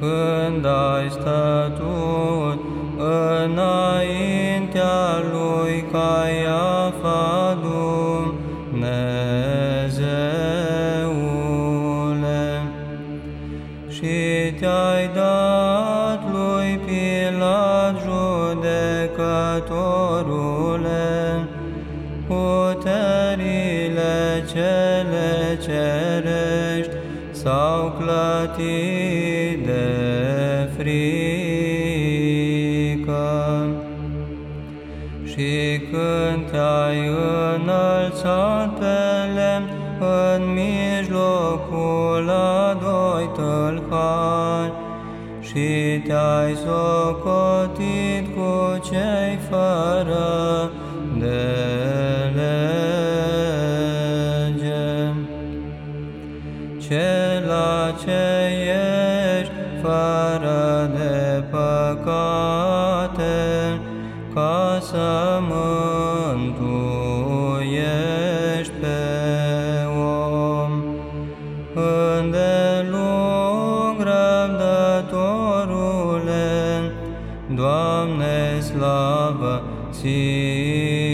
când ai stătut înaintea lui Caiafa Dumnezeule. Și te-ai dat lui Pilat judecătorule puterile cele cerești s-au clătit de frică. Și când te-ai înălțat pe lemn în mijlocul a doi tâlhari și te-ai socotit cu cei fără Cela ce ești fără de păcate, ca să mântuiești pe om. Îndelung răbdătorule, Doamne, slavă ție!